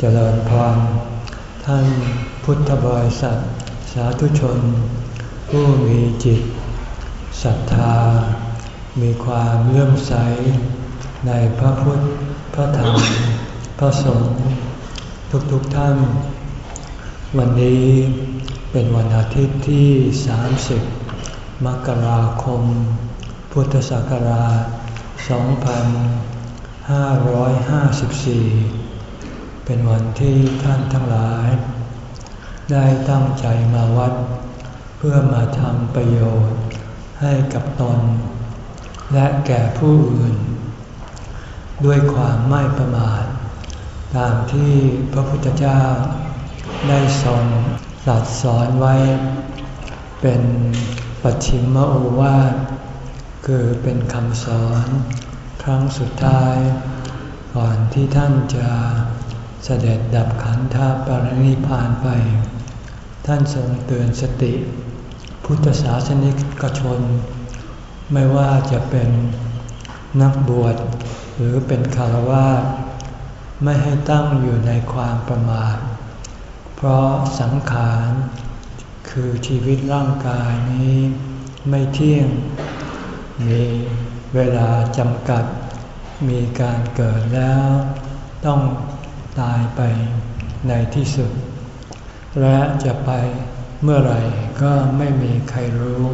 เจริญพรท่านพุทธบริษัท สาธุชน ผู้มีจิตศรัทธา มีความเลื่อมใส ในพระพุทธ พระธรรม พระสงฆ์ทุกๆทท่าน วันนี้เป็นวันอาทิตย์ที่ 30 มกราคม พุทธศักราช 2554 เป็นวันที่ท่านทั้งหลาย ได้ตั้งใจมาวัด เพื่อมาทำประโยชน์ให้กับตน และแก่ผู้อื่น ด้วยความไม่ประมาท ตามที่พระพุทธเจ้า ได้ทรงสัตสอนไว้ เป็นปัจฉิมโอวาทคือเป็นคำสอน ครั้งสุดท้าย ก่อนที่ท่านจะ เสด็จดับขันธปรินิพานไป ท่านทรงเตือนสติ พุทธศาสนิกชน ไม่ว่าจะเป็นนักบวชหรือเป็นคารวะไม่ให้ตั้งอยู่ในความประมาท เพราะสังขารคือชีวิตร่างกายนี้ไม่เที่ยง มีเวลาจำกัด มีการเกิดแล้ว ต้อง ตายไปในที่สุด และจะไปเมื่อไหร่ก็ไม่มีใครรู้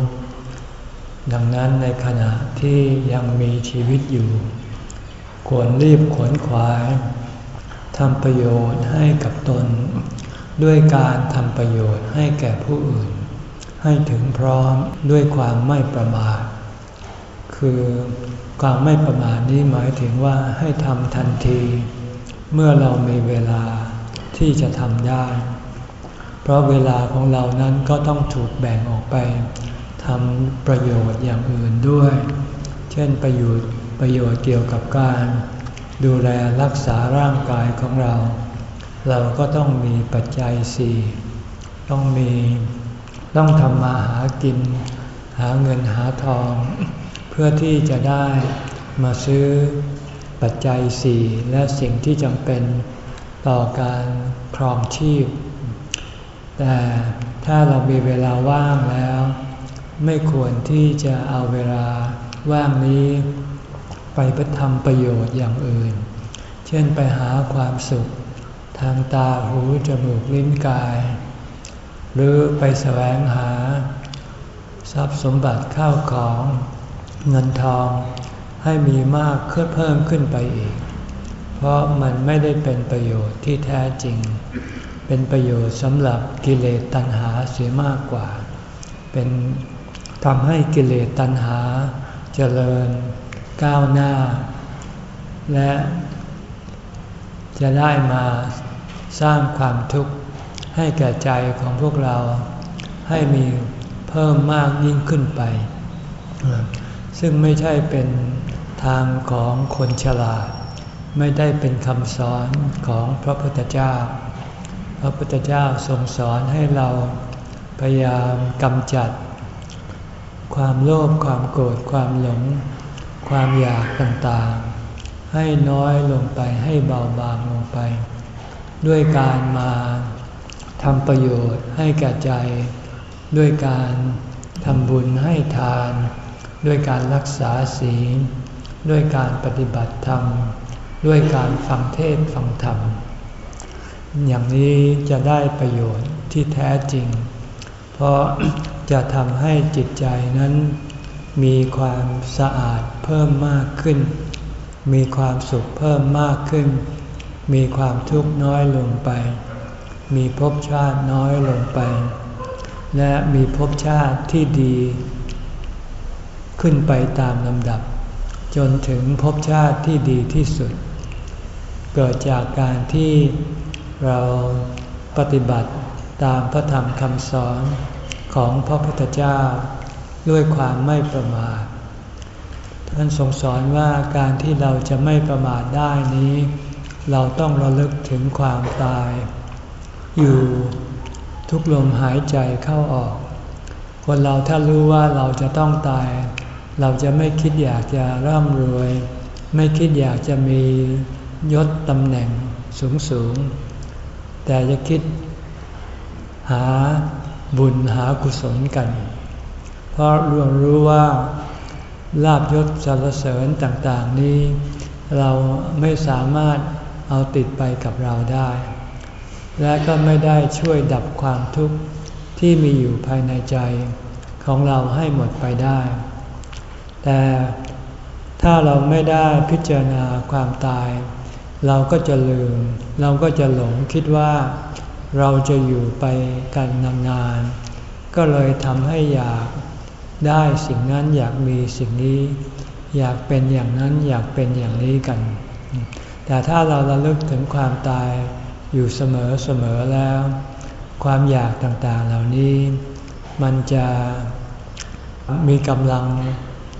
ดังนั้นในขณะที่ยังมีชีวิตอยู่ ควรรีบขวนขวายทำประโยชน์ให้กับตน ด้วยการทำประโยชน์ให้แก่ผู้อื่น ให้ถึงพร้อมด้วยความไม่ประมาท คือความไม่ประมาทนี้หมายถึงว่าให้ทำทันที เมื่อเรามีเวลาที่จะทำได้ เพราะเวลาของเรานั้นก็ต้องถูกแบ่งออกไปทำประโยชน์อย่างอื่นด้วย เช่นประโยชน์ประโยชน์เกี่ยวกับการ ดูแลรักษาร่างกายของเรา เราก็ต้องมีปัจจัยสี่ต้องมีต้องทำมาหากิน หาเงินหาทอง เพื่อที่จะได้มาซื้อ ปัจจัยสี่และสิ่งที่จำเป็นต่อการครองชีพ แต่ถ้าเรามีเวลาว่างแล้ว ไม่ควรที่จะเอาเวลาว่างนี้ ไปทำประโยชน์อย่างอื่น เช่นไปหาความสุข ทางตาหูจมูกลิ้นกาย หรือไปแสวงหา ทรัพย์สมบัติข้าวของเงินทอง ให้มีมากขึ้นเพิ่มขึ้นไปอีก เพราะมันไม่ได้เป็นประโยชน์ที่แท้จริง เป็นประโยชน์สำหรับกิเลสตัณหาเสียมากกว่า เป็นทำให้กิเลสตัณหาเจริญก้าวหน้า และจะได้มาสร้างความทุกข์ให้แก่ใจของพวกเราให้มีเพิ่มมากยิ่งขึ้นไป ซึ่งไม่ใช่เป็น ทางของคนฉลาด ไม่ได้เป็นคำสอนของพระพุทธเจ้า พระพุทธเจ้าทรงสอนให้เราพยายามกำจัด ความโลภความโกรธความหลง ความอยากต่างๆ ให้น้อยลงไปให้เบาบางลงไป ด้วยการมาทำประโยชน์ให้แก่ใจ ด้วยการทำบุญให้ทาน ด้วยการรักษาศีล ด้วยการปฏิบัติธรรม ด้วยการฟังเทศฟังธรรม อย่างนี้จะได้ประโยชน์ที่แท้จริง เพราะจะทำให้จิตใจนั้นมีความสะอาดเพิ่มมากขึ้น มีความสุขเพิ่มมากขึ้น มีความทุกข์น้อยลงไป มีภพชาติน้อยลงไป และมีภพชาติที่ดี ขึ้นไปตามลำดับ จนถึงภพชาติที่ดีที่สุด เกิดจากการที่เราปฏิบัติตามพระธรรมคำสอนของพระพุทธเจ้าด้วยความไม่ประมาท ท่านทรงสอนว่าการที่เราจะไม่ประมาทได้นี้ เราต้องระลึกถึงความตาย อยู่ทุกลมหายใจเข้าออก คนเราถ้ารู้ว่าเราจะต้องตาย เราจะไม่คิดอยากจะร่ำรวย ไม่คิดอยากจะมียศตำแหน่งสูงสูง แต่จะคิดหาบุญหากุศลกัน เพราะรวมรู้ว่าลาบยศสรรเสริญต่างๆนี้ เราไม่สามารถเอาติดไปกับเราได้ และก็ไม่ได้ช่วยดับความทุกข์ที่มีอยู่ภายในใจของเราให้หมดไปได้ แต่ถ้าเราไม่ได้พิจารณาความตาย เราก็จะลืม เราก็จะหลงคิดว่าเราจะอยู่ไปกันนานๆ ก็เลยทำให้อยากได้สิ่งนั้นอยากมีสิ่งนี้ อยากเป็นอย่างนั้นอยากเป็นอย่างนี้กัน แต่ถ้าเราระลึกถึงความตายอยู่เสมอๆแล้ว ความอยากต่างๆเหล่านี้ มันจะมีกำลัง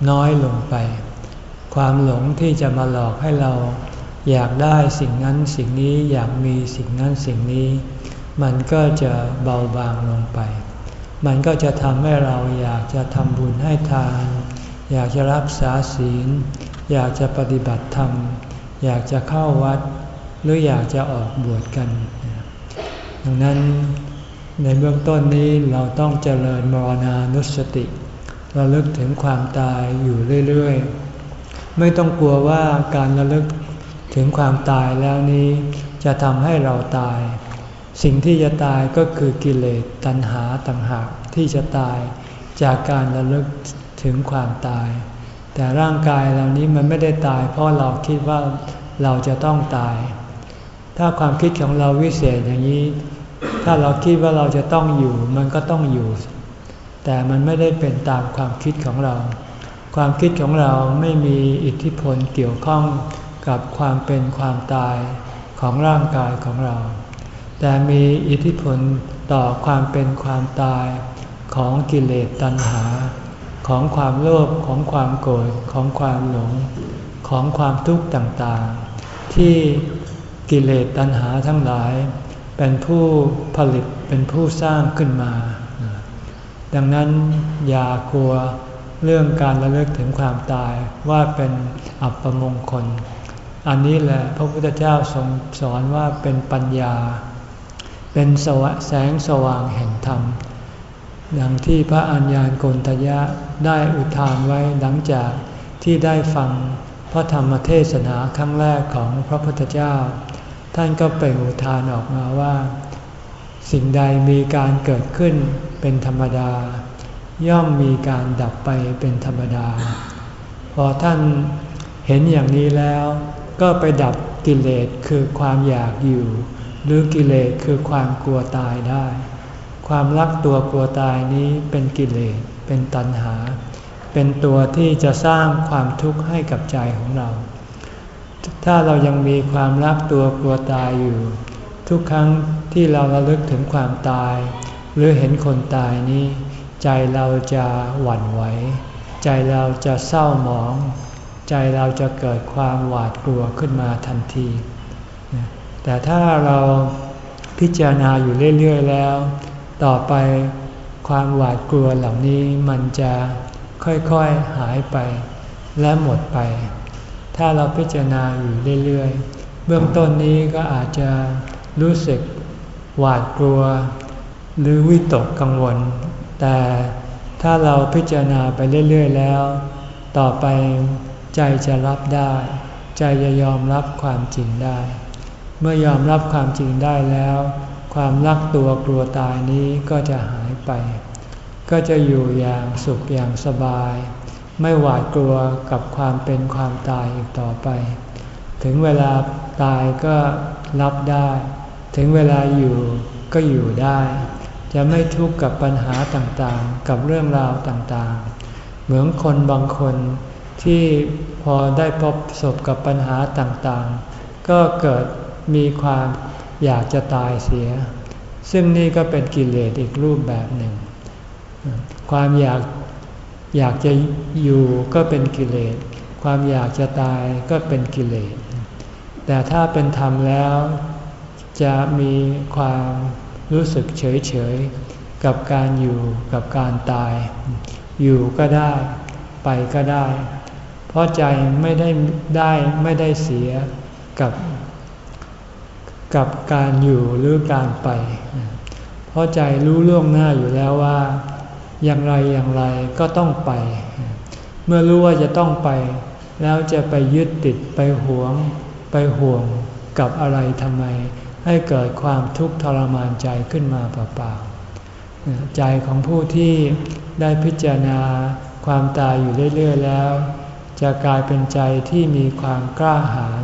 น้อยลงไป ความหลงที่จะมาหลอกให้เรา อยากได้สิ่งนั้นสิ่งนี้อยากมีสิ่งนั้นสิ่งนี้ มันก็จะเบาบางลงไป มันก็จะทำให้เราอยากจะทำบุญให้ทาน อยากจะรับสาศีล อยากจะปฏิบัติธรรม อยากจะเข้าวัด หรืออยากจะออกบวชกัน ดังนั้นในเบื้องต้นนี้เราต้องเจริญมรณานุสติ ระลึกถึงความตายอยู่เรื่อยๆ ไม่ต้องกลัวว่าการระลึกถึงความตายแล้วนี้ จะทำให้เราตาย สิ่งที่จะตายก็คือกิเลสตัณหาต่างหากที่จะตายจากการระลึกถึงความตาย แต่ร่างกายเหล่านี้มันไม่ได้ตาย เพราะเราคิดว่าเราจะต้องตาย ถ้าความคิดของเราวิเศษอย่างนี้ ถ้าเราคิดว่าเราจะต้องอยู่ มันก็ต้องอยู่ แต่มันไม่ได้เป็นตามความคิดของเรา ความคิดของเราไม่มีอิทธิพลเกี่ยวข้องกับความเป็นความตายของร่างกายของเรา แต่มีอิทธิพลต่อความเป็นความตายของกิเลสตัณหา ของความโลภของความโกรธของความหลง ของความทุกข์ต่างๆ ที่กิเลสตัณหาทั้งหลาย เป็นผู้ผลิตเป็นผู้สร้างขึ้นมา ดังนั้นอย่ากลัวเรื่องการระลึกถึงความตายว่าเป็นอัปมงคล อันนี้แหละพระพุทธเจ้าทรงสอนว่าเป็นปัญญา เป็นสวแสงสว่างแห่งธรรม ดังที่พระอัญญาณโกนทยะได้อุทานไว้หลังจากที่ได้ฟังพระธรรมเทศนาครั้งแรกของพระพุทธเจ้า ท่านก็เปล่งอุทานออกมาว่า สิ่งใดมีการเกิดขึ้น เป็นธรรมดา ย่อมมีการดับไปเป็นธรรมดา พอท่านเห็นอย่างนี้แล้ว ก็ไปดับกิเลสคือความอยากอยู่ หรือกิเลสคือความกลัวตายได้ ความรักตัวกลัวตายนี้เป็นกิเลสเป็นตัณหา เป็นตัวที่จะสร้างความทุกข์ให้กับใจของเรา ถ้าเรายังมีความรักตัวกลัวตายอยู่ ทุกครั้งที่เราระลึกถึงความตาย หรือเห็นคนตายนี้ ใจเราจะหวั่นไหว ใจเราจะเศร้าหมอง ใจเราจะเกิดความหวาดกลัวขึ้นมาทันที แต่ถ้าเราพิจารณาอยู่เรื่อย ๆ แล้ว ต่อไปความหวาดกลัวเหล่านี้มันจะค่อยๆหายไปและหมดไป ถ้าเราพิจารณาอยู่เรื่อยๆ เบื้องต้นนี้ก็อาจจะรู้สึกหวาดกลัว หรือวิตกกังวล แต่ถ้าเราพิจารณาไปเรื่อย ๆ แล้ว ต่อไปใจจะรับได้ ใจจะยอมรับความจริงได้ เมื่อยอมรับความจริงได้แล้ว ความรักตัวกลัวตายนี้ก็จะหายไป ก็จะอยู่อย่างสุขอย่างสบาย ไม่หวาดกลัวกับความเป็นความตายอีกต่อไป ถึงเวลาตายก็รับได้ ถึงเวลาอยู่ก็อยู่ได้ จะไม่ทุกข์กับปัญหาต่างๆ กับเรื่องราวต่างๆ เหมือนคนบางคนที่พอได้พบประสบกับปัญหาต่างๆ ก็เกิดมีความอยากจะตายเสีย ซึ่งนี่ก็เป็นกิเลสอีกรูปแบบหนึ่ง ความอยากอยากจะอยู่ก็เป็นกิเลส ความอยากจะตายก็เป็นกิเลส แต่ถ้าเป็นธรรมแล้วจะมีความ รู้สึกเฉยเฉยกับการอยู่กับการตาย อยู่ก็ได้ ไปก็ได้ เพราะใจไม่ได้ได้ไม่ได้เสียกับ กับการอยู่หรือการไป เพราะใจรู้ล่วงหน้าอยู่แล้วว่า อย่างไรอย่างไรก็ต้องไป เมื่อรู้ว่าจะต้องไป แล้วจะไปยึดติดไปหวง ไปห่วงกับอะไรทำไม ให้เกิดความทุกข์ทรมานใจขึ้นมาเปล่าๆ ใจของผู้ที่ได้พิจารณาความตายอยู่เรื่อยๆแล้ว จะกลายเป็นใจที่มีความกล้าหาญ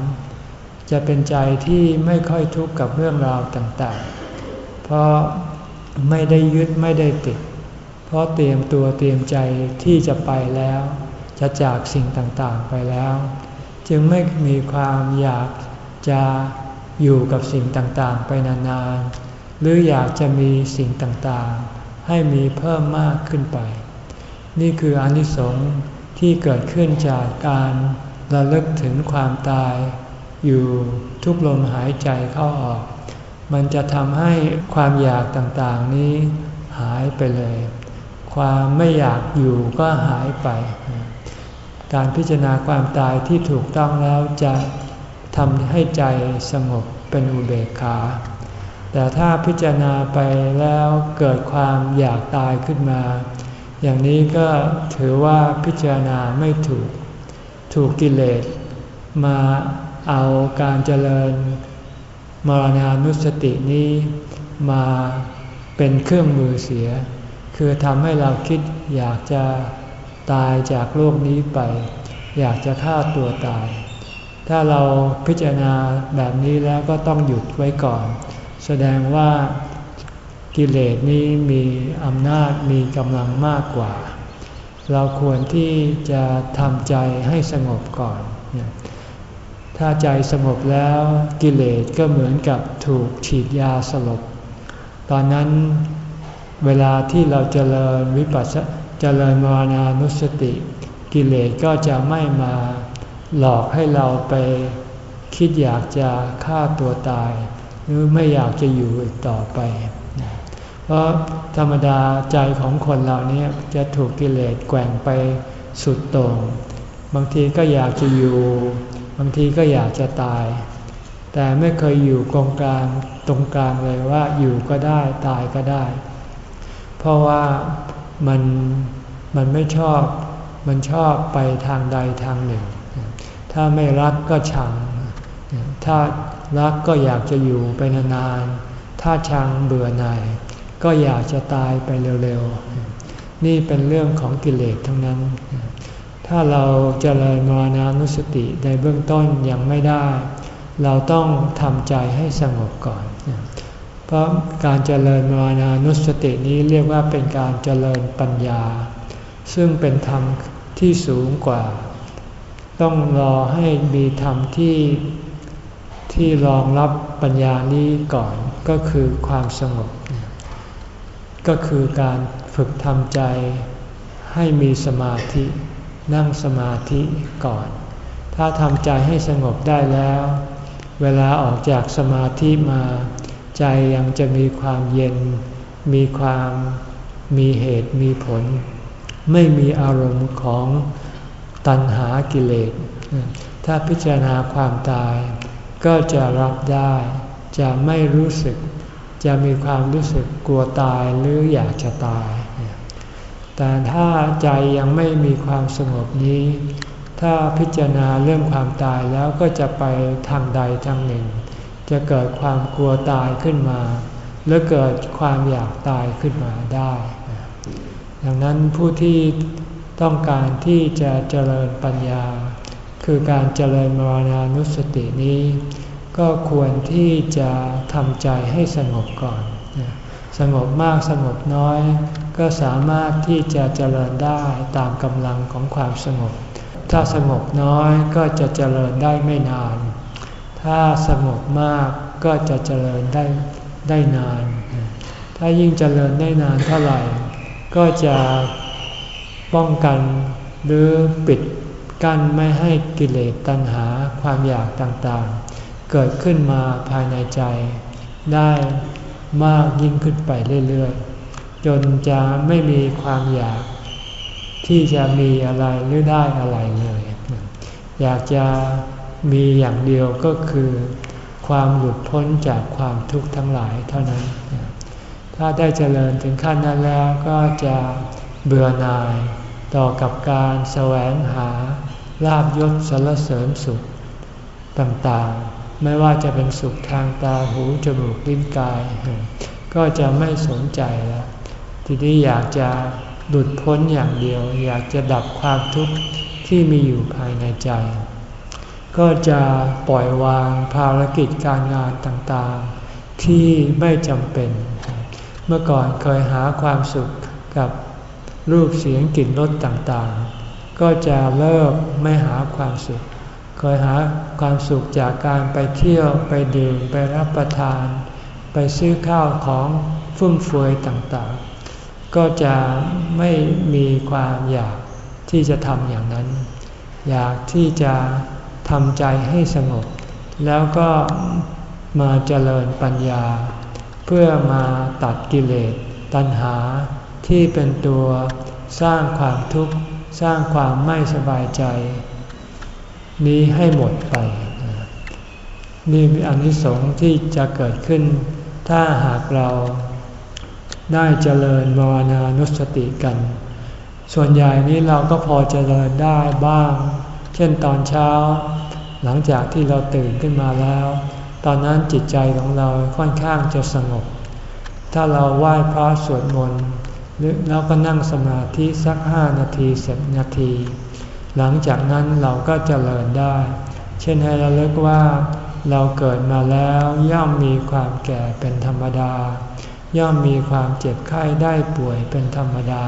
จะเป็นใจที่ไม่ค่อยทุกข์กับเรื่องราวต่างๆ เพราะไม่ได้ยึดไม่ได้ติด เพราะเตรียมตัวเตรียมใจที่จะไปแล้ว จะจากสิ่งต่างๆไปแล้ว จึงไม่มีความอยากจะ อยู่กับสิ่งต่างๆ ไปนานๆ หรืออยากจะมีสิ่งต่างๆ ให้มีเพิ่มมากขึ้นไป นี่คืออนิสงส์ที่เกิดขึ้นจากการระลึกถึงความตาย อยู่ทุกลมหายใจเข้าออก มันจะทำให้ความอยากต่างๆนี้หายไปเลย ความไม่อยากอยู่ก็หายไป การพิจารณาความตายที่ถูกต้องแล้วจะ ทำให้ใจสงบเป็นอุเบกขา แต่ถ้าพิจารณาไปแล้วเกิดความอยากตายขึ้นมา อย่างนี้ก็ถือว่าพิจารณาไม่ถูก ถูกกิเลส มาเอาการเจริญมรณานุสตินี้มาเป็นเครื่องมือเสีย คือทำให้เราคิดอยากจะตายจากโลกนี้ไป อยากจะฆ่าตัวตาย ถ้าเราพิจารณาแบบนี้แล้วก็ต้องหยุดไว้ก่อน แสดงว่ากิเลสนี้มีอำนาจมีกำลังมากกว่า เราควรที่จะทำใจให้สงบก่อน ถ้าใจสงบแล้วกิเลสก็เหมือนกับถูกฉีดยาสลบ ตอนนั้นเวลาที่เราเจริญวิปัสสเจริญมรณานุสติ กิเลสก็จะไม่มา หลอกให้เราไปคิดอยากจะฆ่าตัวตาย หรือไม่อยากจะอยู่อีกต่อไป เพราะธรรมดาใจของคนเรานี้จะถูกกิเลสแกว่งไปสุดโต่งบางทีก็อยากจะอยู่ บางทีก็อยากจะตาย แต่ไม่เคยอยู่กองกลางตรงกลางเลยว่าอยู่ก็ได้ตายก็ได้ เพราะว่ามันมันไม่ชอบมันชอบไปทางใดทางหนึ่ง ถ้าไม่รักก็ชัง ถ้ารักก็อยากจะอยู่ไปนานๆ ถ้าชังเบื่อหน่ายก็อยากจะตายไปเร็วๆ นี่เป็นเรื่องของกิเลสทั้งนั้น ถ้าเราจเจริญมรณานุสติในเบื้องต้นยังไม่ได้ เราต้องทำใจให้สงบก่อน เพราะการเจริญมรณานุสตินี้เรียกว่าเป็นการเจริญปัญญา ซึ่งเป็นธรรมที่สูงกว่า ต้องรอให้มีธรรมที่ที่รองรับปัญญานี้ก่อนก็คือความสงบ ก็คือการฝึกทำใจให้มีสมาธินั่งสมาธิก่อน ถ้าทำใจให้สงบได้แล้ว เวลาออกจากสมาธิมา ใจยังจะมีความเย็น มีความมีเหตุมีผล ไม่มีอารมณ์ของ ตัณหากิเลส ถ้าพิจารณาความตาย ก็จะรับได้ จะไม่รู้สึก จะมีความรู้สึกกลัวตายหรืออยากจะตาย แต่ถ้าใจยังไม่มีความสงบนี้ ถ้าพิจารณาเรื่องความตายแล้วก็จะไปทางใดทางหนึ่ง จะเกิดความกลัวตายขึ้นมา หรือเกิดความอยากตายขึ้นมาได้ดังนั้นผู้ที่ ต้องการที่จะเจริญปัญญา คือการเจริญมรณานุสตินี้ ก็ควรที่จะทำใจให้สงบก่อน สงบมากสงบน้อย ก็สามารถที่จะเจริญได้ตามกำลังของความสงบ ถ้าสงบน้อยก็จะเจริญได้ไม่นาน ถ้าสงบมากก็จะเจริญได้ได้นาน ถ้ายิ่งเจริญได้นานเท่าไหร่ ก็จะ ป้องกันหรือปิดกั้นไม่ให้กิเลสตัณหาความอยากต่างๆ เกิดขึ้นมาภายในใจ ได้มากยิ่งขึ้นไปเรื่อยๆ จนจะไม่มีความอยากที่จะมีอะไรหรือได้อะไรเลยอยากจะมีอย่างเดียวก็คือ ความหลุดพ้นจากความทุกข์ทั้งหลายเท่านั้น ถ้าได้เจริญถึงขั้นนั้นแล้วก็จะเบื่อหน่าย ต่อกับการแสวงหาลาบยศสารเสริญสุขต่างๆ ไม่ว่าจะเป็นสุขทางตาหูจมูกลิ้นกาย ก็จะไม่สนใจแล้วทีนี้อยากจะหลุดพ้นอย่างเดียว อยากจะดับความทุกข์ที่มีอยู่ภายในใจ ก็จะปล่อยวางภารกิจการงานต่างๆ ที่ไม่จำเป็น เมื่อก่อนเคยหาความสุขกับ รูปเสียงกลิ่นรสต่างๆ ก็จะเลิกไม่หาความสุข เคยหาความสุขจากการไปเที่ยวไปดื่มไปรับประทาน ไปซื้อข้าวของฟุ่มเฟือยต่างๆ ก็จะไม่มีความอยากที่จะทำอย่างนั้น อยากที่จะทำใจให้สงบ แล้วก็มาเจริญปัญญา เพื่อมาตัดกิเลสตัณหา ที่เป็นตัวสร้างความทุกข์สร้างความไม่สบายใจ นี้ให้หมดไป นี่มีอนิสงส์ที่จะเกิดขึ้น ถ้าหากเราได้เจริญมรณานุสติกัน ส่วนใหญ่นี้เราก็พอเจริญได้บ้าง เช่นตอนเช้า หลังจากที่เราตื่นขึ้นมาแล้ว ตอนนั้นจิตใจของเราค่อนข้างจะสงบ ถ้าเราไหว้พระสวดมนต์ แล้วก็นั่งสมาธิสักห้านาทีสิบนาที หลังจากนั้นเราก็จเจริญได้ เช่นให้เราเลิกว่าเราเกิดมาแล้วย่อมมีความแก่เป็นธรรมดา ย่อมมีความเจ็บไข้ได้ป่วยเป็นธรรมดา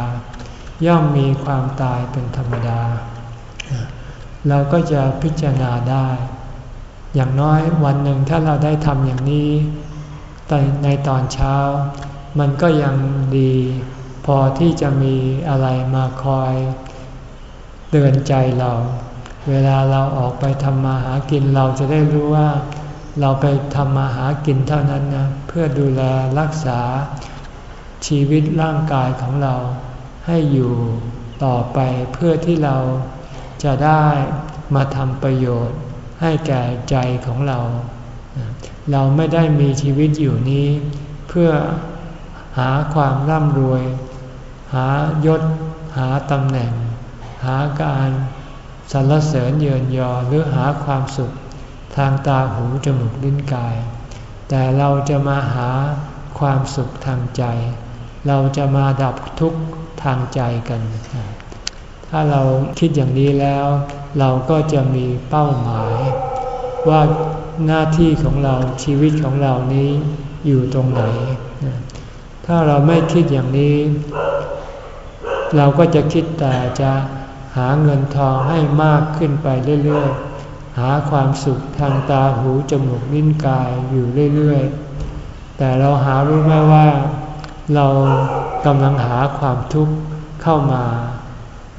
ย่อมมีความตายเป็นธรรมดา เราก็จะพิจารณาได้ อย่างน้อยวันหนึ่งถ้าเราได้ทำอย่างนี้ในตอนเช้า มันก็ยังดี พอที่จะมีอะไรมาคอยเตือนใจเรา เวลาเราออกไปทำมาหากินเราจะได้รู้ว่า เราไปทำมาหากินเท่านั้นนะเพื่อดูแลรักษาชีวิตร่างกายของเราให้อยู่ต่อไปเพื่อที่เราจะได้มาทำประโยชน์ให้แก่ใจของเรา เราไม่ได้มีชีวิตอยู่นี้ เพื่อหาความร่ำรวย หายศ หาตำแหน่ง หาการสรรเสริญเยินยอหรือหาความสุขทางตาหูจมูกลิ้นกาย แต่เราจะมาหาความสุขทางใจ เราจะมาดับทุกข์ทางใจกัน ถ้าเราคิดอย่างนี้แล้ว เราก็จะมีเป้าหมาย ว่าหน้าที่ของเราชีวิตของเรานี้อยู่ตรงไหน ถ้าเราไม่คิดอย่างนี้ เราก็จะคิดแต่จะหาเงินทองให้มากขึ้นไปเรื่อยๆ หาความสุขทางตาหูจมูกลิ้นกายอยู่เรื่อยๆ แต่เราหารู้ไหมว่า เรากำลังหาความทุกข์เข้ามา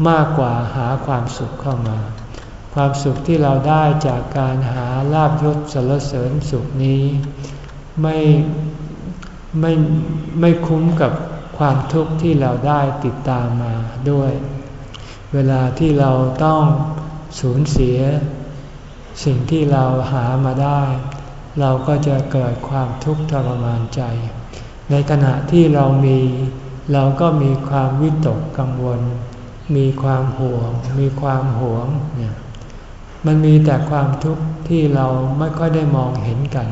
มากกว่าหาความสุขเข้ามา ความสุขที่เราได้จากการหาลาบยศสารเสริญสุขนี้ ไม่ไม่ไม่คุ้มกับ ความทุกข์ที่เราได้ติดตามมาด้วย เวลาที่เราต้องสูญเสีย สิ่งที่เราหามาได้ เราก็จะเกิดความทุกข์ทรมานใจ ในขณะที่เรามี เราก็มีความวิตกกังวล มีความห่วง มีความหวงเนี่ยมันมีแต่ความทุกข์ที่เราไม่ค่อยได้มองเห็นกัน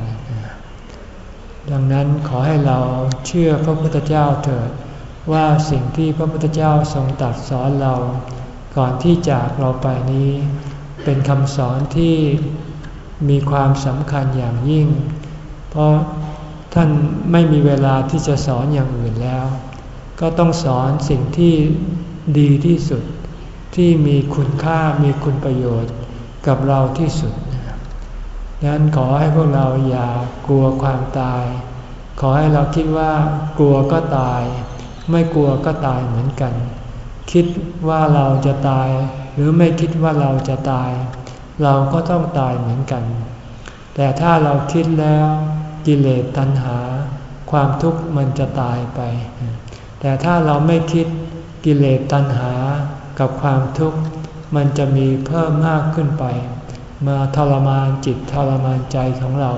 ดังนั้นขอให้เราเชื่อพระพุทธเจ้าเถิด ว่าสิ่งที่พระพุทธเจ้าทรงตรัสสอนเรา ก่อนที่จากเราไปนี้ เป็นคำสอนที่มีความสำคัญอย่างยิ่ง เพราะท่านไม่มีเวลาที่จะสอนอย่างอื่นแล้ว ก็ต้องสอนสิ่งที่ดีที่สุด ที่มีคุณค่ามีคุณประโยชน์กับเราที่สุด นั้นขอให้พวกเราอย่ากลัวความตาย ขอให้เราคิดว่ากลัวก็ตาย ไม่กลัวก็ตายเหมือนกัน คิดว่าเราจะตาย หรือไม่คิดว่าเราจะตาย เราก็ต้องตายเหมือนกัน แต่ถ้าเราคิดแล้วกิเลสตัณหา ความทุกข์มันจะตายไป แต่ถ้าเราไม่คิดกิเลสตัณหากับความทุกข์ มันจะมีเพิ่มมากขึ้นไป มาทรมานจิตทรมานใจของเรา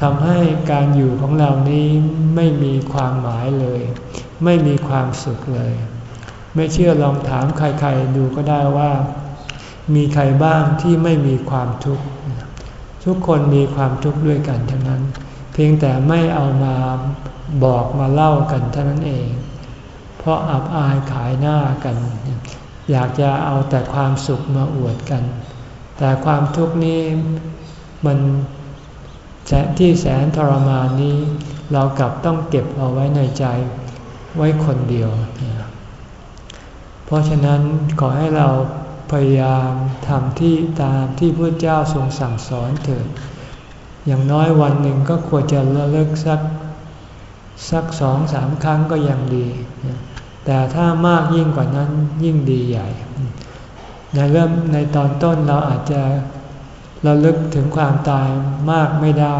ทำให้การอยู่ของเรานี้ไม่มีความหมายเลย ไม่มีความสุขเลย ไม่เชื่อลองถามใครๆดูก็ได้ว่า มีใครบ้างที่ไม่มีความทุกข์ทุกคนมีความทุกข์ด้วยกันทั้งนั้น เพียงแต่ไม่เอามาบอกมาเล่ากันเท่านั้นเอง เพราะอับอายขายหน้ากัน อยากจะเอาแต่ความสุขมาอวดกัน แต่ความทุกข์นี้มันที่แสนทรมานนี้ เรากลับต้องเก็บเอาไว้ในใจไว้คนเดียว เพราะฉะนั้นขอให้เราพยายามทำที่ตามที่พระเจ้าทรงสั่งสอนเถิด อย่างน้อยวันหนึ่งก็ควรจะระลึกสักสักสองสามครั้งก็ยังดี แต่ถ้ามากยิ่งกว่านั้นยิ่งดีใหญ่ ในเริ่มในตอนต้นเราอาจจะระลึกถึงความตายมากไม่ได้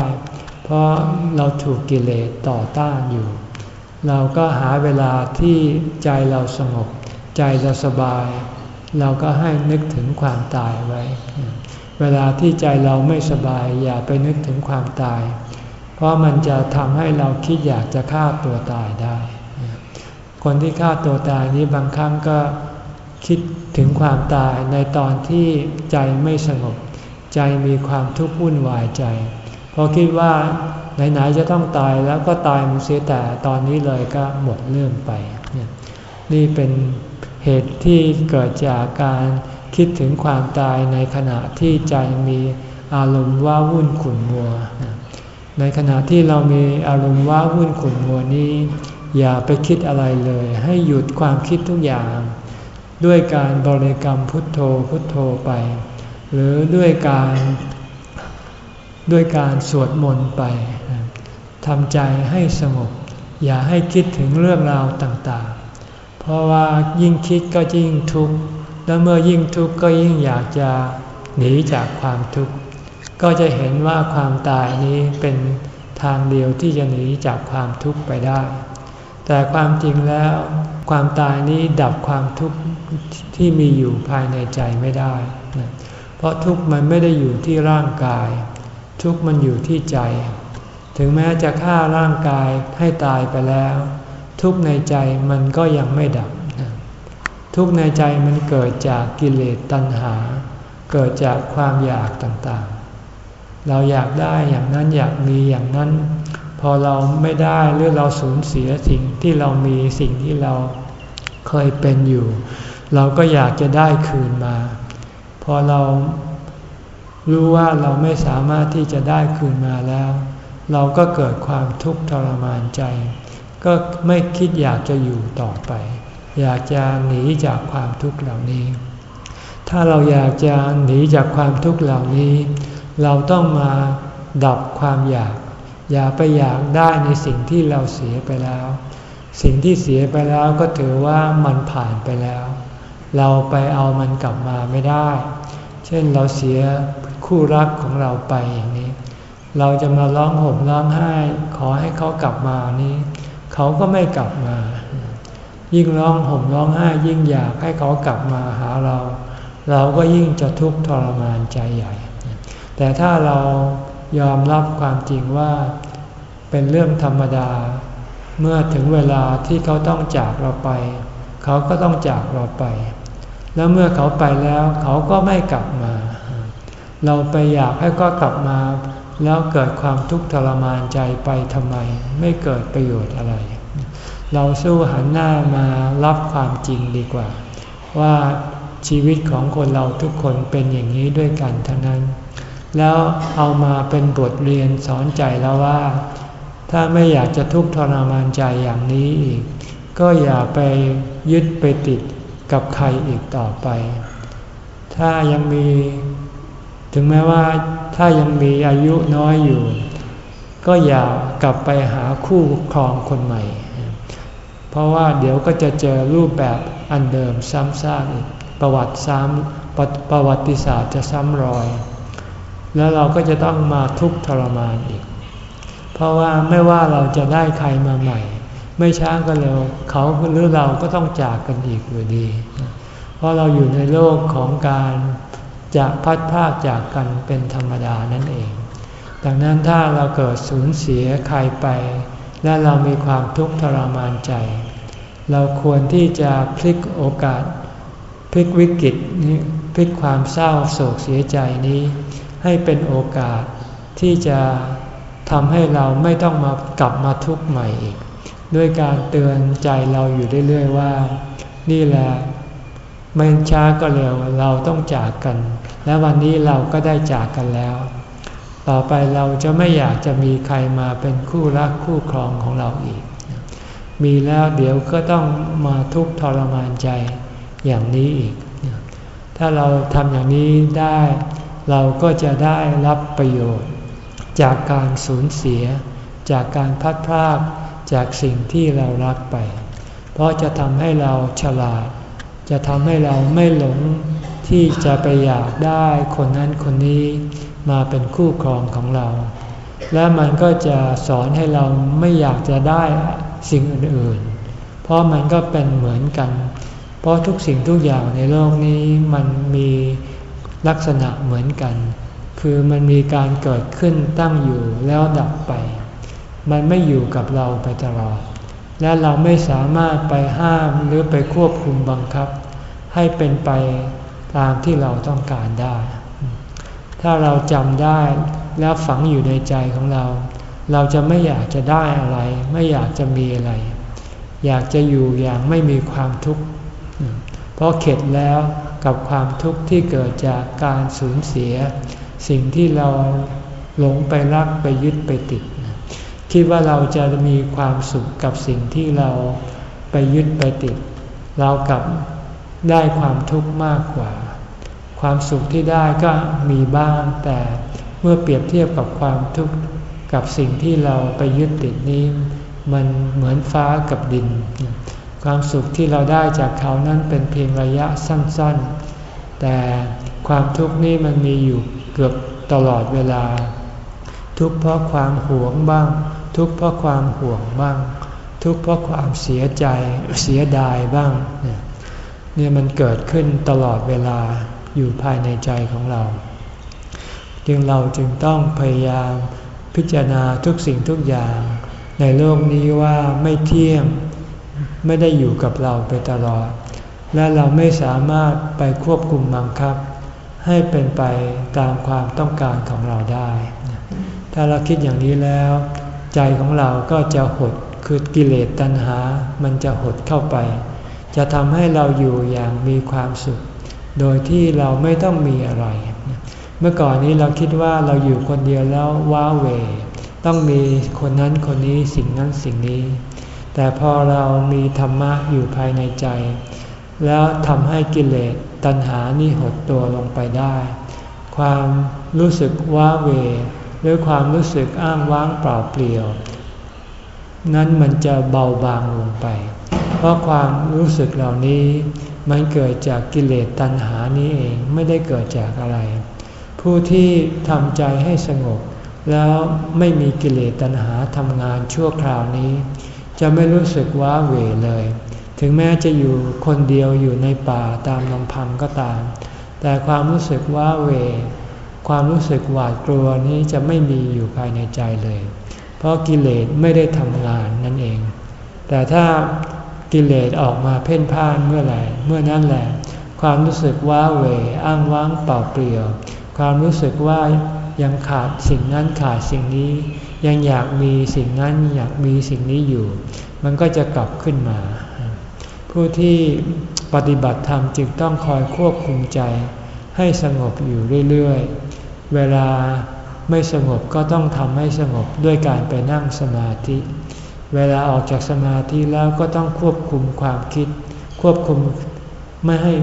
เพราะเราถูกกิเลสต่อต้านอยู่ เราก็หาเวลาที่ใจเราสงบ ใจเราสบาย เราก็ให้นึกถึงความตายไว้ เวลาที่ใจเราไม่สบายอย่าไปนึกถึงความตาย เพราะมันจะทำให้เราคิดอยากจะฆ่าตัวตายได้ คนที่ฆ่าตัวตายนี้บางครั้งก็คิด ถึงความตายในตอนที่ใจไม่สงบ ใจมีความทุกข์วุ่นวายใจ เพราะคิดว่าไหนๆจะต้องตายแล้วก็ตายมันเสียแต่ตอนนี้เลยก็หมดเรื่องไป นี่เป็นเหตุที่เกิดจากการคิดถึงความตายในขณะที่ใจมีอารมณ์ว่าวุ่นขุ่นมัว ในขณะที่เรามีอารมณ์ว่าวุ่นขุ่นมัวนี้ อย่าไปคิดอะไรเลย ให้หยุดความคิดทุกอย่าง ด้วยการบริกรรมพุทโธพุทโธไป หรือด้วยการด้วยการสวดมนต์ไปทำใจให้สงบ อย่าให้คิดถึงเรื่องราวต่างๆ เพราะว่ายิ่งคิดก็ยิ่งทุกข์แล้วเมื่อยิ่งทุกข์ก็ยิ่งอยากจะหนีจากความทุกข์ก็จะเห็นว่าความตายนี้เป็นทางเดียวที่จะหนีจากความทุกข์ไปได้ แต่ความจริงแล้ว ความตายนี้ดับความทุกข์ที่มีอยู่ภายในใจไม่ได้ เพราะทุกข์มันไม่ได้อยู่ที่ร่างกาย ทุกข์มันอยู่ที่ใจ ถึงแม้จะฆ่าร่างกายให้ตายไปแล้ว ทุกข์ในใจมันก็ยังไม่ดับ ทุกข์ในใจมันเกิดจากกิเลสตัณหา เกิดจากความอยากต่างๆ เราอยากได้อย่างนั้นอยากมีอย่างนั้น พอเราไม่ได้หรือเราสูญเสียสิ่งที่เรามีสิ่งที่เราเคยเป็นอยู่ เราก็อยากจะได้คืนมา พอเรารู้ว่าเราไม่สามารถที่จะได้คืนมาแล้ว เราก็เกิดความทุกข์ทรมานใจ ก็ไม่คิดอยากจะอยู่ต่อไป อยากจะหนีจากความทุกข์เหล่านี้ ถ้าเราอยากจะหนีจากความทุกข์เหล่านี้ เราต้องมาดับความอยาก อย่าไปอยากได้ในสิ่งที่เราเสียไปแล้ว สิ่งที่เสียไปแล้วก็ถือว่ามันผ่านไปแล้ว เราไปเอามันกลับมาไม่ได้ เช่นเราเสียคู่รักของเราไปอย่างนี้ เราจะมาร้องห่มร้องไห้ ขอให้เขากลับมานี้ เขาก็ไม่กลับมา ยิ่งร้องห่มร้องไห้ยิ่งอยากให้เขากลับมาหาเรา เราก็ยิ่งจะทุกข์ทรมานใจใหญ่ แต่ถ้าเรา ยอมรับความจริงว่าเป็นเรื่องธรรมดา เมื่อถึงเวลาที่เขาต้องจากเราไป เขาก็ต้องจากเราไป แล้วเมื่อเขาไปแล้วเขาก็ไม่กลับมา เราไปอยากให้ก็กลับมา แล้วเกิดความทุกข์ทรมานใจไปทำไม ไม่เกิดประโยชน์อะไร เราสู้หันหน้ามารับความจริงดีกว่า ว่าชีวิตของคนเราทุกคนเป็นอย่างนี้ด้วยกันทั้งนั้น แล้วเอามาเป็นบทเรียนสอนใจแล้วว่า ถ้าไม่อยากจะทุกข์ทรมานใจอย่างนี้อีก ก็อย่าไปยึดไปติดกับใครอีกต่อไป ถ้ายังมี ถึงแม้ว่าถ้ายังมีอายุน้อยอยู่ ก็อย่ากลับไปหาคู่ครองคนใหม่ เพราะว่าเดี๋ยวก็จะเจอรูปแบบอันเดิมซ้ำซากอีกประวัติซ้ำปประวัติศาสตร์จะซ้ำรอย แล้วเราก็จะต้องมาทุกข์ทรมานอีก เพราะว่าไม่ว่าเราจะได้ใครมาใหม่ ไม่ช้าก็เร็วเขาหรือเราก็ต้องจากกันอีกอยู่ดี เพราะเราอยู่ในโลกของการจะพัดพากจากกันเป็นธรรมดานั่นเอง ดังนั้นถ้าเราเกิดสูญเสียใครไป และเรามีความทุกข์ทรมานใจ เราควรที่จะพลิกโอกาส พลิกวิกฤตนี้พลิกความเศร้าโศกเสียใจนี้ ให้เป็นโอกาสที่จะทำให้เราไม่ต้องมากลับมาทุกข์ใหม่อีก ด้วยการเตือนใจเราอยู่เรื่อยๆว่า นี่แหละไม่ช้าก็เร็วเราต้องจากกัน และวันนี้เราก็ได้จากกันแล้ว ต่อไปเราจะไม่อยากจะมีใครมาเป็นคู่รักคู่ครองของเราอีก มีแล้วเดี๋ยวก็ต้องมาทุกข์ทรมานใจอย่างนี้อีก ถ้าเราทำอย่างนี้ได้ เราก็จะได้รับประโยชน์ จากการสูญเสีย จากการพัดพรากจากสิ่งที่เรารักไป เพราะจะทำให้เราฉลาด จะทำให้เราไม่หลงที่จะไปอยากได้คนนั้นคนนี้มาเป็นคู่ครองของเรา และมันก็จะสอนให้เราไม่อยากจะได้สิ่งอื่นๆ เพราะมันก็เป็นเหมือนกัน เพราะทุกสิ่งทุกอย่างในโลกนี้มันมี ลักษณะเหมือนกัน คือมันมีการเกิดขึ้นตั้งอยู่แล้วดับไป มันไม่อยู่กับเราไปตลอด และเราไม่สามารถไปห้ามหรือไปควบคุมบังคับ ให้เป็นไปตามที่เราต้องการได้ ถ้าเราจำได้แล้วฝังอยู่ในใจของเรา เราจะไม่อยากจะได้อะไร ไม่อยากจะมีอะไร อยากจะอยู่อย่างไม่มีความทุกข์ เพราะเข็ดแล้ว กับความทุกข์ที่เกิดจากการสูญเสีย สิ่งที่เราหลงไปรักไปยึดไปติด คิดว่าเราจะมีความสุขกับสิ่งที่เราไปยึดไปติด เรากับได้ความทุกข์มากกว่า ความสุขที่ได้ก็มีบ้างแต่เมื่อเปรียบเทียบกับความทุกข์กับสิ่งที่เราไปยึดติดนี้ มันเหมือนฟ้ากับดิน ความสุขที่เราได้จากเขานั้นเป็นเพียงระยะสั้นๆ แต่ความทุกข์นี้มันมีอยู่เกือบตลอดเวลา ทุกเพราะความหวงบ้าง ทุกเพราะความห่วงบ้าง ทุกเพราะความเสียใจเสียดายบ้างเนี่ยมันเกิดขึ้นตลอดเวลาอยู่ภายในใจของเรา จึงเราจึงต้องพยายามพิจารณาทุกสิ่งทุกอย่าง ในโลกนี้ว่าไม่เที่ยง ไม่ได้อยู่กับเราไปตลอด และเราไม่สามารถไปควบคุมบังคับ ให้เป็นไปตามความต้องการของเราได้ ถ้าเราคิดอย่างนี้แล้ว ใจของเราก็จะหดคือกิเลสตัณหา มันจะหดเข้าไป จะทำให้เราอยู่อย่างมีความสุข โดยที่เราไม่ต้องมีอะไร เมื่อก่อนนี้เราคิดว่าเราอยู่คนเดียวแล้วว้าเว ต้องมีคนนั้นคนนี้สิ่งนั้นสิ่งนี้ แต่พอเรามีธรรมะอยู่ภายในใจ แล้วทำให้กิเลสตัณหานี่หดตัวลงไปได้ ความรู้สึกว้าเวหรือความรู้สึกอ้างว้างเปล่าเปลี่ยว นั้นมันจะเบาบางลงไป เพราะความรู้สึกเหล่านี้มันเกิดจากกิเลสตัณหานี้เองไม่ได้เกิดจากอะไร ผู้ที่ทำใจให้สงบ แล้วไม่มีกิเลสตัณหาทำงานชั่วคราวนี้ จะไม่รู้สึกว้าเหวเลย ถึงแม้จะอยู่คนเดียวอยู่ในป่าตามลำพังก็ตาม แต่ความรู้สึกว้าเหวความรู้สึกหวาดกลัวนี้จะไม่มีอยู่ภายในใจเลย เพราะกิเลสไม่ได้ทำงานนั่นเอง แต่ถ้ากิเลสออกมาเพ่นพ่านเมื่อไหร่เมื่อนั้นแหละ ความรู้สึกว้าเหวอ้างว้างเปล่าเปลี่ยว ความรู้สึกว่ายังขาดสิ่งนั้นขาดสิ่งนี้ ยังอยากมีสิ่งนั้นอยากมีสิ่งนี้อยู่ มันก็จะกลับขึ้นมา ผู้ที่ปฏิบัติธรรมจึงต้องคอยควบคุมใจให้สงบอยู่เรื่อยๆ เวลาไม่สงบก็ต้องทำให้สงบด้วยการไปนั่งสมาธิ เวลาออกจากสมาธิแล้วก็ต้องควบคุมความคิด ควบคุมไม่ให้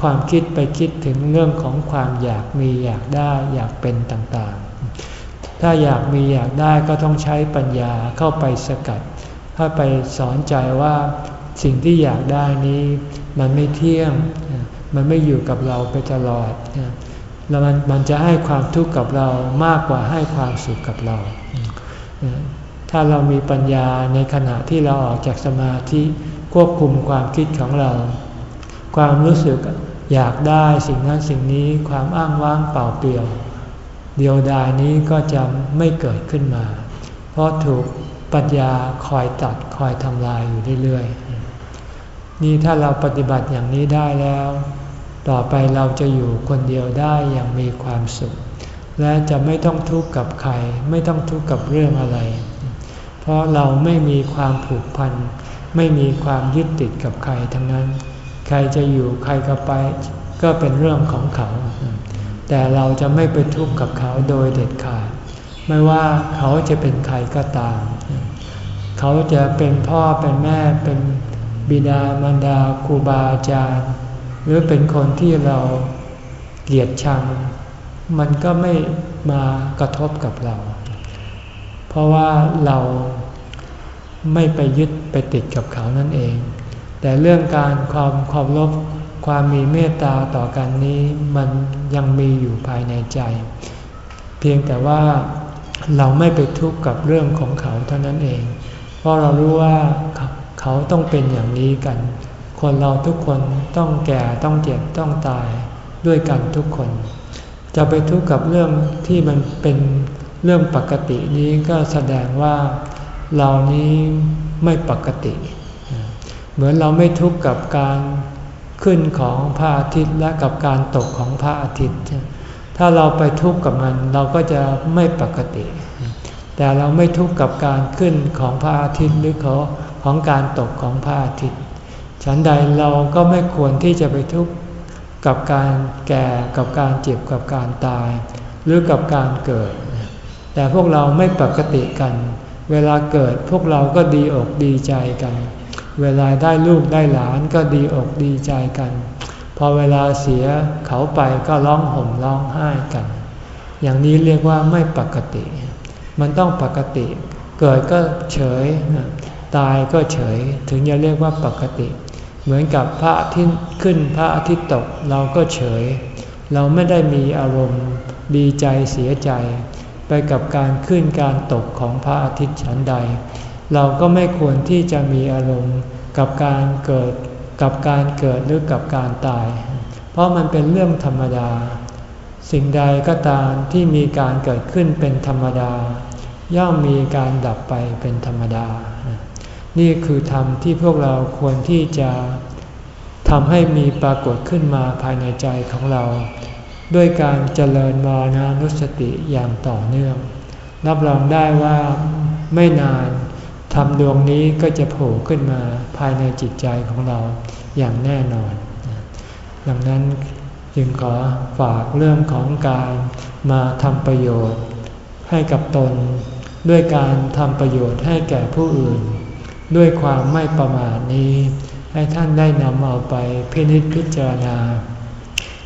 ความคิดไปคิดถึงเรื่องของความอยากมีอยากได้อยากเป็นต่าง ถ้าอยากมีอยากได้ก็ต้องใช้ปัญญาเข้าไปสกัด เข้าไปสอนใจว่าสิ่งที่อยากได้นี้ มันไม่เที่ยง มันไม่อยู่กับเราไปตลอด แล้วมันมันจะให้ความทุกข์กับเรามากกว่าให้ความสุขกับเรา ถ้าเรามีปัญญาในขณะที่เราออกจากสมาธิควบคุมความคิดของเรา ความรู้สึกอยากได้สิ่งนั้นสิ่งนี้ความอ้างว้างเปล่าเปลี่ยว เดียวดายนี้ก็จะไม่เกิดขึ้นมา เพราะถูกปัญญาคอยตัดคอยทำลายอยู่เรื่อยๆ นี่ถ้าเราปฏิบัติอย่างนี้ได้แล้ว ต่อไปเราจะอยู่คนเดียวได้อย่างมีความสุข และจะไม่ต้องทุกข์กับใคร ไม่ต้องทุกข์กับเรื่องอะไร เพราะเราไม่มีความผูกพัน ไม่มีความยึดติดกับใครทั้งนั้น ใครจะอยู่ใครก็ไป ก็เป็นเรื่องของเขา แต่เราจะไม่ไปทุกข์กับเขาโดยเด็ดขาด ไม่ว่าเขาจะเป็นใครก็ตาม เขาจะเป็นพ่อเป็นแม่เป็นบิดามารดาครูบาอาจารย์ หรือเป็นคนที่เราเกลียดชัง มันก็ไม่มากระทบกับเรา เพราะว่าเราไม่ไปยึดไปติดกับเขานั่นเอง แต่เรื่องการความความลบ ความมีเมตตาต่อกันนี้มันยังมีอยู่ภายในใจ เพียงแต่ว่าเราไม่ไปทุกข์กับเรื่องของเขาเท่านั้นเอง เพราะเรารู้ว่าเขาต้องเป็นอย่างนี้กัน คนเราทุกคนต้องแก่ต้องเจ็บต้องตายด้วยกันทุกคน จะไปทุกข์กับเรื่องที่มันเป็นเรื่องปกตินี้ก็แสดงว่าเรานี้ไม่ปกติ เหมือนเราไม่ทุกข์กับการ ขึ้นของพระอาทิตย์และกับการตกของพระอาทิตย์ ถ้าเราไปทุกข์กับมันเราก็จะไม่ปกติ แต่เราไม่ทุกข์กับการขึ้นของพระอาทิตย์หรือของของการตกของพระอาทิตย์ ฉันใดเราก็ไม่ควรที่จะไปทุกข์กับการแก่กับการเจ็บกับการตาย หรือกับการเกิด แต่พวกเราไม่ปกติกัน เวลาเกิดพวกเราก็ดีอกดีใจกัน เวลาได้ลูกได้หลานก็ดีอกดีใจกัน พอเวลาเสียเขาไปก็ร้องห่มร้องไห้กัน อย่างนี้เรียกว่าไม่ปกติ มันต้องปกติ เกิดก็เฉย ตายก็เฉย ถึงจะเรียกว่าปกติ เหมือนกับพระอาทิตย์ขึ้นพระอาทิตย์ตกเราก็เฉย เราไม่ได้มีอารมณ์ดีใจเสียใจ ไปกับการขึ้นการตกของพระอาทิตย์ฉันใด เราก็ไม่ควรที่จะมีอารมณ์กับการเกิดกับการเกิดหรือกับการตาย เพราะมันเป็นเรื่องธรรมดา สิ่งใดก็ตามที่มีการเกิดขึ้นเป็นธรรมดา ย่อมมีการดับไปเป็นธรรมดา นี่คือธรรมที่พวกเราควรที่จะทำให้มีปรากฏขึ้นมาภายในใจของเรา ด้วยการเจริญมรณานุสติอย่างต่อเนื่อง รับรองได้ว่าไม่นาน ทำดวงนี้ก็จะโผล่ขึ้นมาภายในจิตใจของเราอย่างแน่นอน ดังนั้นจึงขอฝากเรื่องของการมาทำประโยชน์ให้กับตน ด้วยการทำประโยชน์ให้แก่ผู้อื่น ด้วยความไม่ประมาทนี้ ให้ท่านได้นำเอาไปพินิจพิจารณา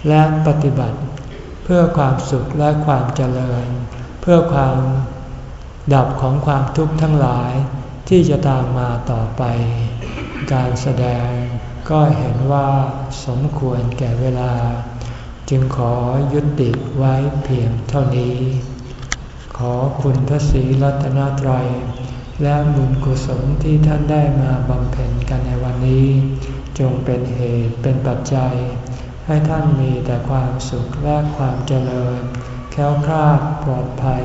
และปฏิบัติเพื่อความสุขและความเจริญ เพื่อความดับของความทุกข์ทั้งหลาย ที่จะตามมาต่อไป การแสดงก็เห็นว่าสมควรแก่เวลา จึงขอยุติไว้เพียงเท่านี้ ขอคุณพระศรีรัตนตรัย และบุญกุศลที่ท่านได้มาบำเพ็ญกันในวันนี้ จงเป็นเหตุเป็นปัจจัย ให้ท่านมีแต่ความสุขและความเจริญ แค้วคลาดปลอดภัย